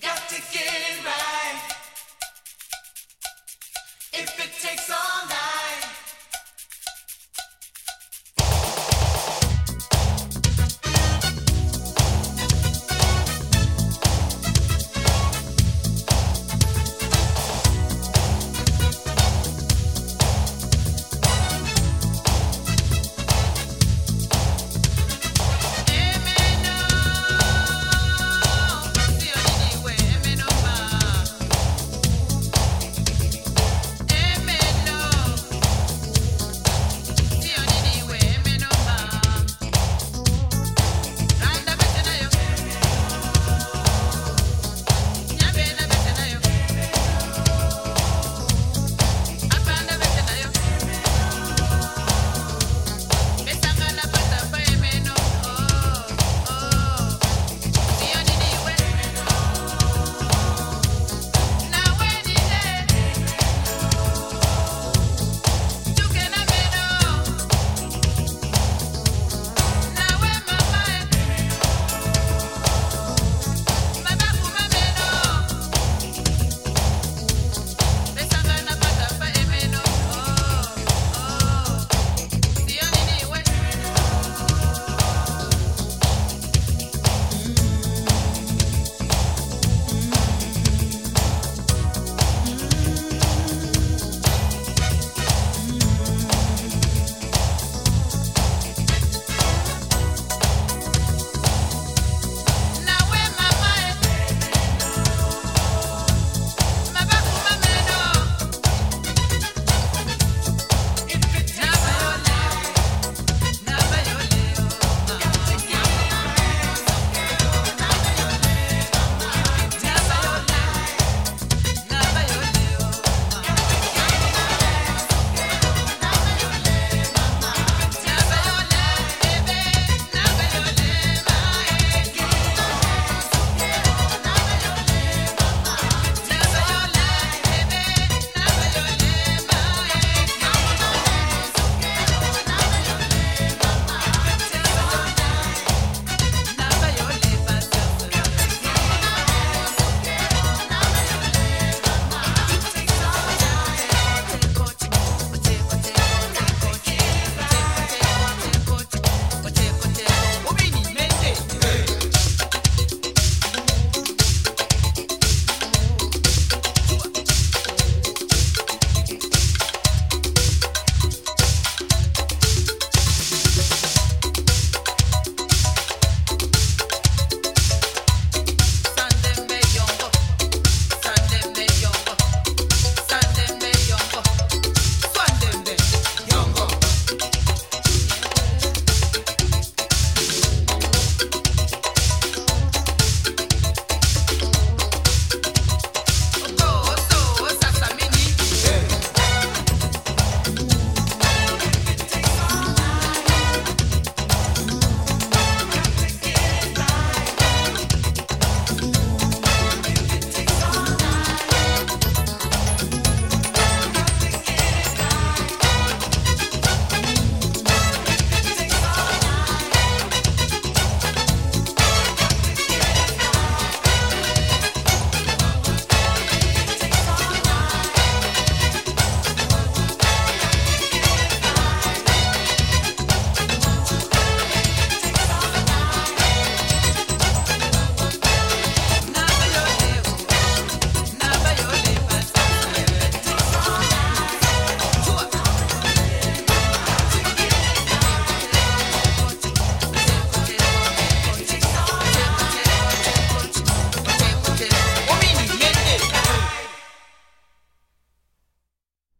Got to